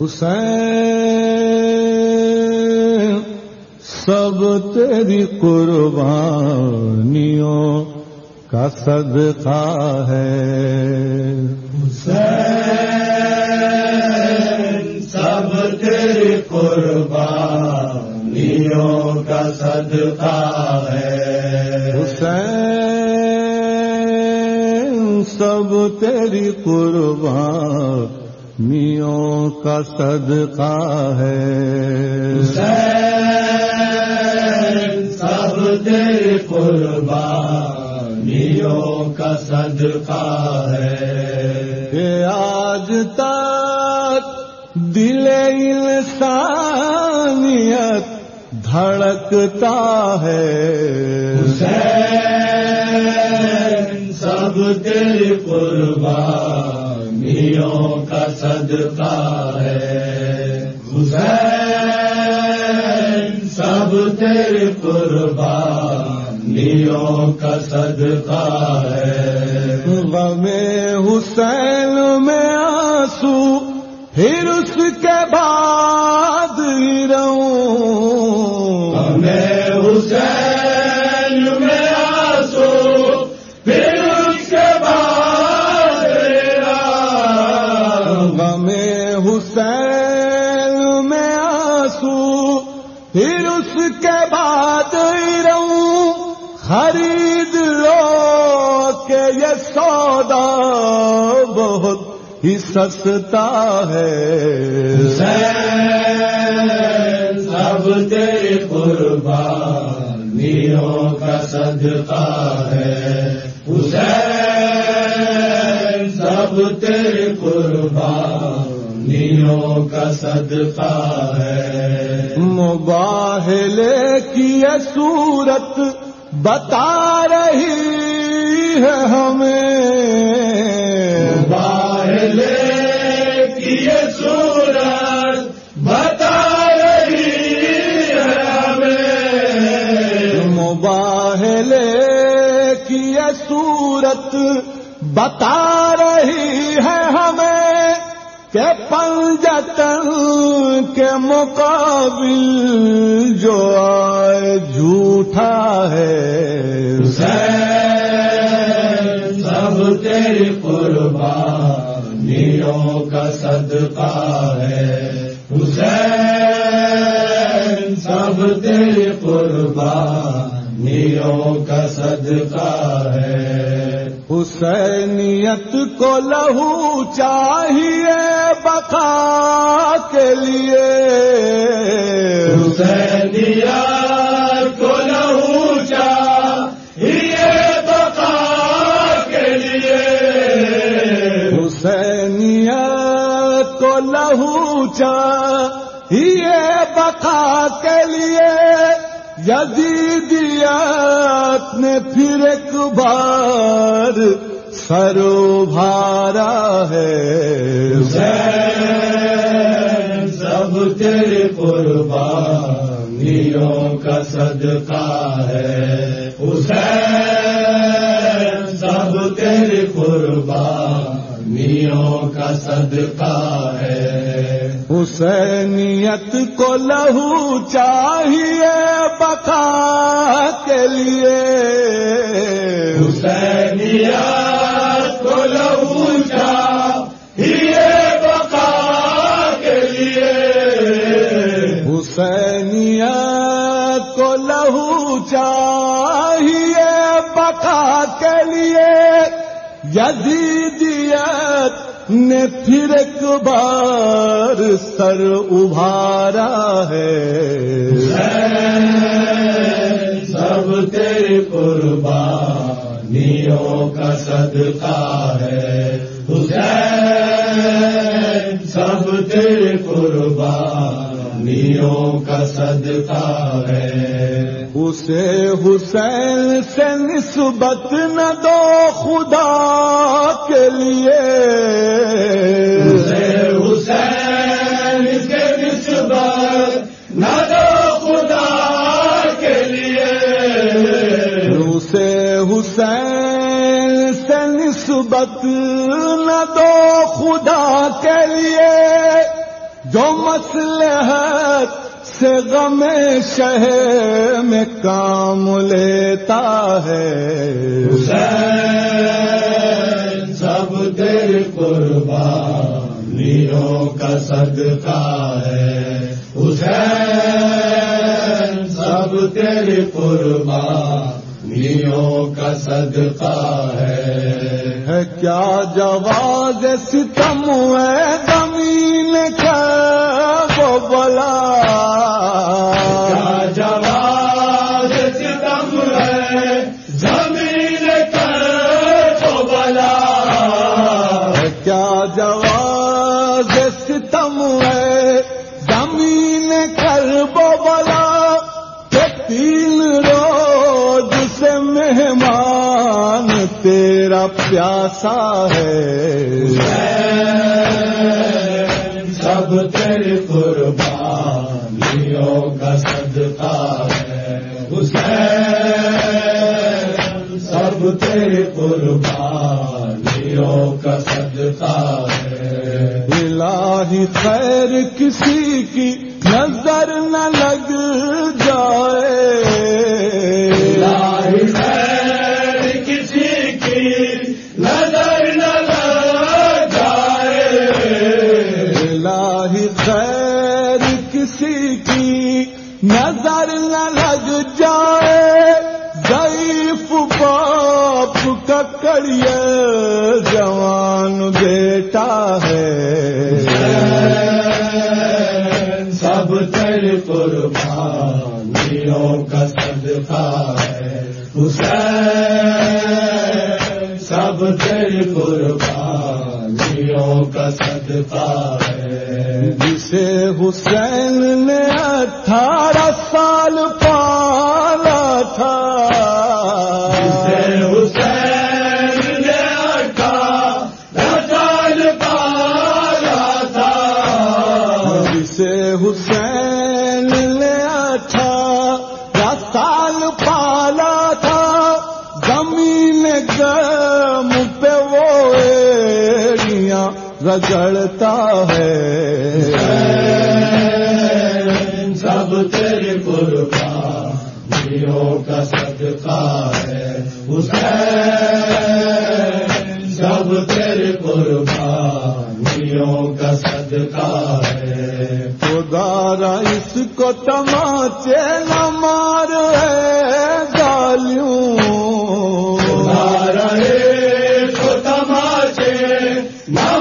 حسین سب تیری قربانیوں کا صدقہ ہے۔ حسین سب تیری قربانیوں کا صدقہ ہے۔ کا صدقہ ہے۔ حسین سب تیری قربانیوں کا صدقہ ہے کہ آج تک دل انسانیت دھڑکتا ہے۔ حسین سب تیری قربانیوں کا صدقہ ہے۔ حسین سب تیری قربانیوں کا صدقہ ہے۔ غم حسین میں آنسو پھر اس کے بعد ہی حسین میں آنسو، پھر اس کے بعد رہوں۔ خرید لو کہ یہ سودا بہت ہی سستا ہے۔ حسین، سب تیرے قربانیوں کا صدقہ ہے۔ حسین، سب تیرے قربان قربانیوں کا صدقہ ہے۔ مباہلے کی یہ صورت بتا رہی ہے ہمیں۔ باہلے کی یہ صورت بتا رہی ہے ہمیں۔ مباہلے کی یہ صورت بتا رہی ہے ہمیں۔ کہ پنجتن کے مقابل جو آئے جھوٹا ہے۔ سب تیری قربانیوں کا صدقہ ہے۔ حسین سب تیری قربانیوں کا صدقہ ہے۔ حسینیت کو لہو چاہیے بقا کے لیے۔ حسینیا کو لہو چاہیے بقا کے لیے۔ حسینیت کو لہو چاہیے یزیدیت نے پھر ایک بار سر بھارا ہے سب تیرے قربانیوں کا صدقہ ہے۔ حسین سب تیرے قربانیوں کا صدقہ ہے۔ حسینیت کو لہو چاہیے بقا کے لیے۔ حسینیا کو لہو چاہیے بقا کے لیے۔ حسینیت کو لہو چاہیے بقا کے لیے۔ یزیدیت نے پھر ایک بار سر ابھارا ہے۔ سب تیرے قربانیوں کا صدقہ ہے۔ حسین، سب تیرے قربان قربانیوں کا صدقہ ہے۔ اسے حسین سے نسبت نہ دو خدا کے لیے۔ اسے حسین کے نسبت نہ دو خدا کے لیے۔ اسے حسین سے نسبت نہ دو خدا کے لیے۔ جو مسلحت سے غم شہر میں کام لیتا ہے۔ حسین سب تیرے قربانیوں کا صدقہ ہے۔ حسین سب تیرے قربانیوں کا صدقہ ہے۔ ہے کیا جواز ستم ہے زمین کا جواز ستم ہے۔ زمین کر بلا کہ تین روز سے مہمان تیرا پیاسا ہے۔ سب تیرے قربانیوں کا صدقہ سب تیرے قربانیوں کا صدقہ ہے۔ الہی خیر کسی کی نظر نہ لگ کڑیے جوان بیٹا ہے۔ سب تیرے قربانیوں کا صدقہ ہے۔ حسین سب تیرے قربانیوں کا صدقہ ہے۔ جسے حسین نے اٹھارہ سال پالا حسین نے اٹھارہ سال پالا تھا۔ زمین گرم پہ وہ ایڑیاں رگڑتا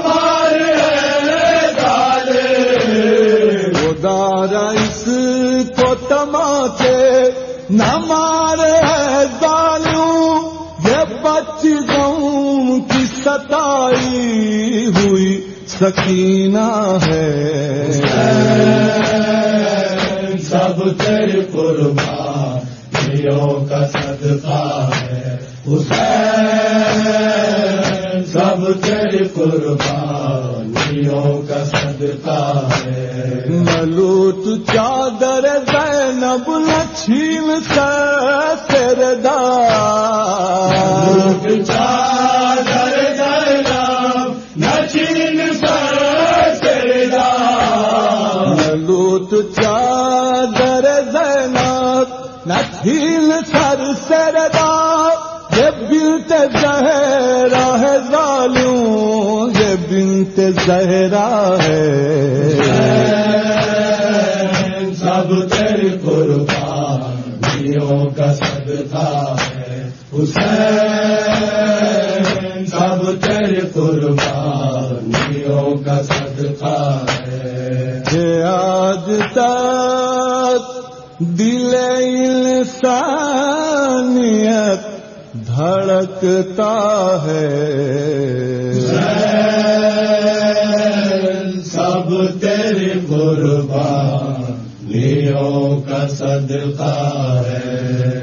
مارے ڈالے خدا را اس کو تماچے نہ گالیوں۔ یہ بچی گاؤں کی ستائی ہوئی سکینہ ہے۔ سب تیرے قربانیوں کا صدقہ ہے۔ حسین سب تیرے قربانیوں کا صدقہ ہے۔ ملوت چادر زینب نہ چھین سردار چادر جائنا نچین سردا چھین سر سردار یہ بنت زہرا ہے ظالم یہ بنت زہرا ہے۔ سب تیرے قربانیوں کا صدقہ ہے۔ حسین سب تیرے قربانیوں کا صدقہ ہے۔ آج تک دل انسانیت دھڑکتا ہے۔ سب تیرے قربان قربانیوں کا صدقہ ہے۔